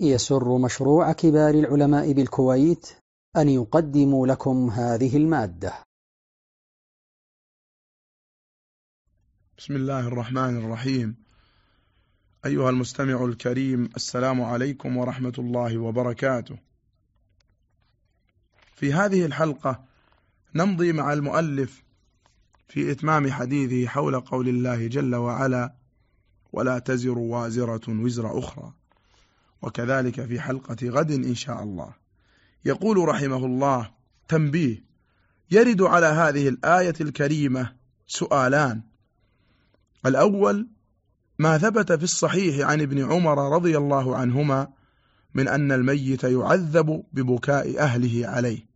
يسر مشروع كبار العلماء بالكويت أن يقدم لكم هذه المادة. بسم الله الرحمن الرحيم. أيها المستمع الكريم السلام عليكم ورحمة الله وبركاته. في هذه الحلقة نمضي مع المؤلف في إتمام حديثه حول قول الله جل وعلا ولا تزر وازرة وزر أخرى. وكذلك في حلقة غد إن شاء الله. يقول رحمه الله تنبيه يرد على هذه الآية الكريمة سؤالان. الأول ما ثبت في الصحيح عن ابن عمر رضي الله عنهما من أن الميت يعذب ببكاء أهله عليه.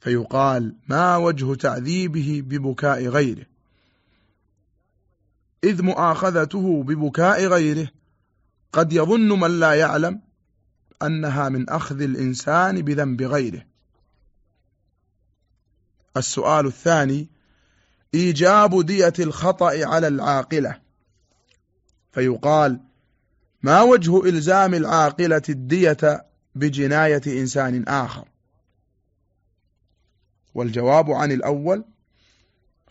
فيقال ما وجه تعذيبه ببكاء غيره؟ إذ مؤاخذته ببكاء غيره قد يظن من لا يعلم أنها من أخذ الإنسان بذنب غيره. السؤال الثاني إيجاب دية الخطأ على العاقلة. فيقال ما وجه إلزام العاقلة الدية بجناية إنسان آخر؟ والجواب عن الأول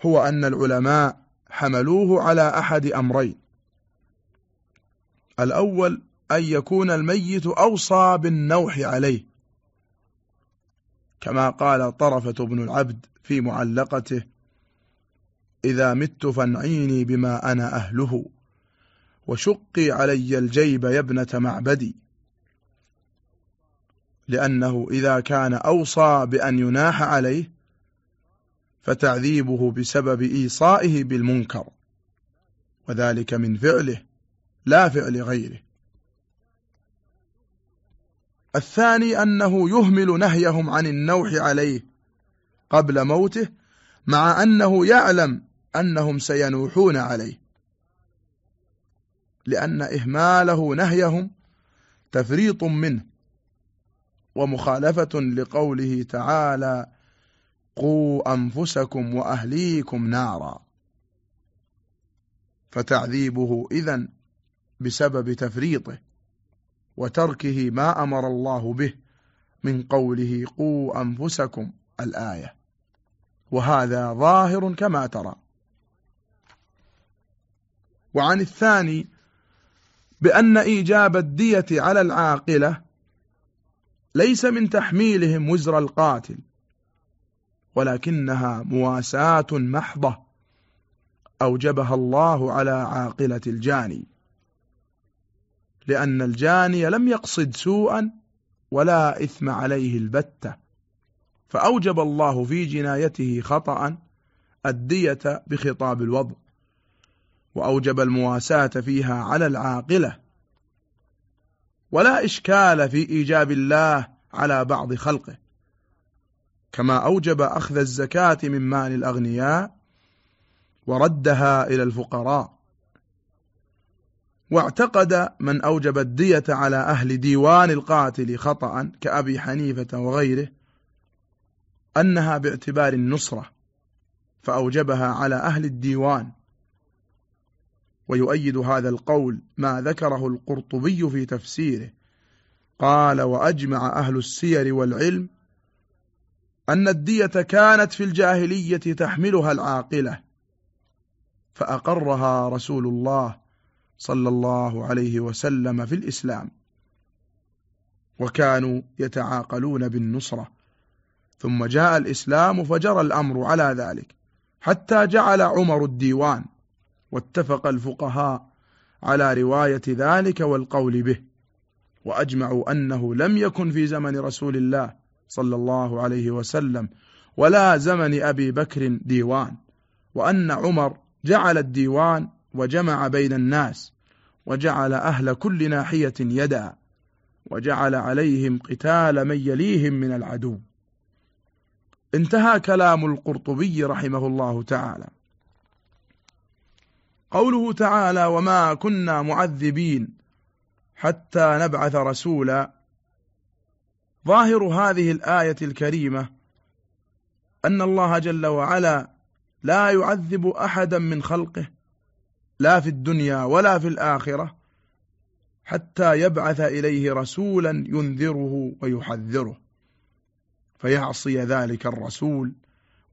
هو أن العلماء حملوه على أحد أمرين. الأول أن يكون الميت أوصى بالنوح عليه كما قال طرفة بن العبد في معلقته إذا مت فانعيني بما أنا أهله وشقي علي الجيب يا ابنة معبدي لأنه إذا كان أوصى بأن يناح عليه فتعذيبه بسبب إيصائه بالمنكر وذلك من فعله. لا فعل غيره. الثاني أنه يهمل نهيهم عن النوح عليه قبل موته مع أنه يعلم أنهم سينوحون عليه. لأن إهماله نهيهم تفريط منه ومخالفة لقوله تعالى قوا أنفسكم وأهليكم نارا فتعذيبه إذن بسبب تفريطه وتركه ما أمر الله به من قوله قوا أنفسكم الآية. وهذا ظاهر كما ترى. وعن الثاني بأن إيجاب الدية على العاقلة ليس من تحميلهم وزر القاتل ولكنها مواساة محضة أوجبها الله على عاقلة الجاني. لأن الجاني لم يقصد سوءا ولا إثم عليه البتة. فأوجب الله في جنايته خطأ الدية بخطاب الوضع وأوجب المواساة فيها على العاقلة. ولا إشكال في إيجاب الله على بعض خلقه كما أوجب أخذ الزكاة من مال الأغنياء وردها إلى الفقراء. واعتقد من أوجب الدية على أهل ديوان القاتل خطأ كأبي حنيفة وغيره أنها باعتبار النصرة فأوجبها على أهل الديوان. ويؤيد هذا القول ما ذكره القرطبي في تفسيره. قال وأجمع أهل السير والعلم أن الدية كانت في الجاهلية تحملها العاقلة فأقرها رسول الله صلى الله عليه وسلم في الإسلام وكانوا يتعاقلون بالنصرة. ثم جاء الإسلام فجرى الأمر على ذلك حتى جعل عمر الديوان واتفق الفقهاء على رواية ذلك والقول به وأجمعوا أنه لم يكن في زمن رسول الله صلى الله عليه وسلم ولا زمن أبي بكر ديوان وأن عمر جعل الديوان وجمع بين الناس وجعل أهل كل ناحية يدا وجعل عليهم قتال من يليهم من العدو. انتهى كلام القرطبي رحمه الله تعالى. قوله تعالى وما كنا معذبين حتى نبعث رسولا. ظاهر هذه الآية الكريمة أن الله جل وعلا لا يعذب أحدا من خلقه لا في الدنيا ولا في الآخرة حتى يبعث إليه رسولا ينذره ويحذره. فيعصي ذلك الرسول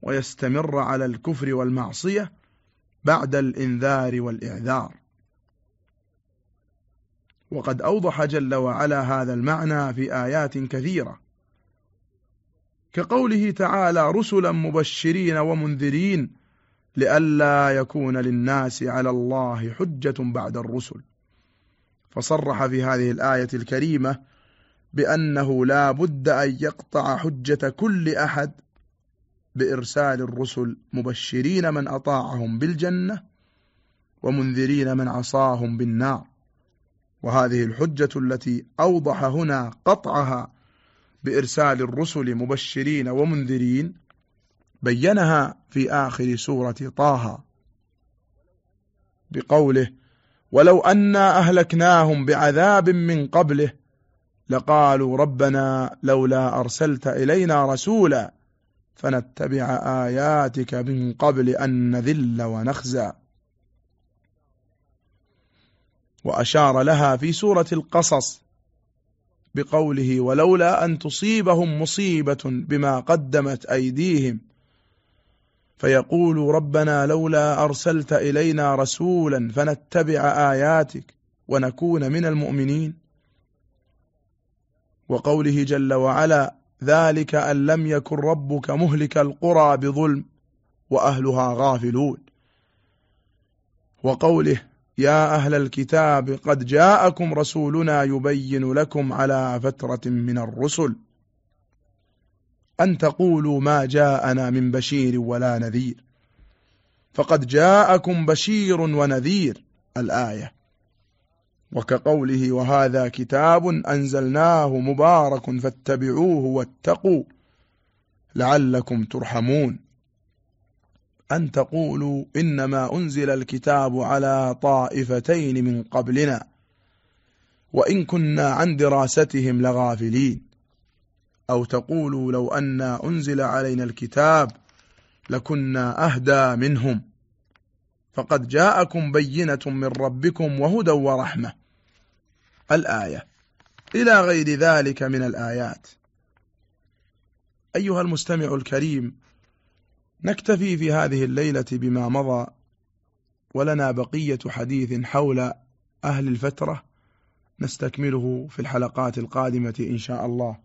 ويستمر على الكفر والمعصية بعد الإنذار والإعذار. وقد أوضح جل وعلا هذا المعنى في آيات كثيرة. كقوله تعالى رسلا مبشرين ومنذرين لئلا يكون للناس على الله حجة بعد الرسل. فصرح في هذه الآية الكريمة بأنه لا بد أن يقطع حجة كل أحد بإرسال الرسل مبشرين من أطاعهم بالجنة ومنذرين من عصاهم بالنار. وهذه الحجة التي أوضح هنا قطعها بإرسال الرسل مبشرين ومنذرين بينها في آخر سورة طه بقوله ولو أنا أهلكناهم بعذاب من قبله لقالوا ربنا لولا أرسلت إلينا رسولا فنتبع آياتك من قبل أن نذل ونخزى. وأشار لها في سورة القصص بقوله ولولا أن تصيبهم مصيبة بما قدمت أيديهم فيقول ربنا لولا أرسلت إلينا رسولا فنتبع آياتك ونكون من المؤمنين. وقوله جل وعلا ذلك أن لم يكن ربك مهلك القرى بظلم وأهلها غافلون. وقوله يا أهل الكتاب قد جاءكم رسولنا يبين لكم على فترة من الرسل. أن تقولوا ما جاءنا من بشير ولا نذير. فقد جاءكم بشير ونذير الآية. وكقوله وهذا كتاب أنزلناه مبارك فاتبعوه واتقوا لعلكم ترحمون. أن تقولوا إنما أنزل الكتاب على طائفتين من قبلنا وإن كنا عن دراستهم لغافلين. أو تقولوا لو أن أنزل علينا الكتاب لكنا أهدى منهم. فقد جاءكم بينة من ربكم وهدى ورحمة. الآية. إلى غير ذلك من الآيات. أيها المستمع الكريم نكتفي في هذه الليلة بما مضى ولنا بقية حديث حول أهل الفترة نستكمله في الحلقات القادمة إن شاء الله.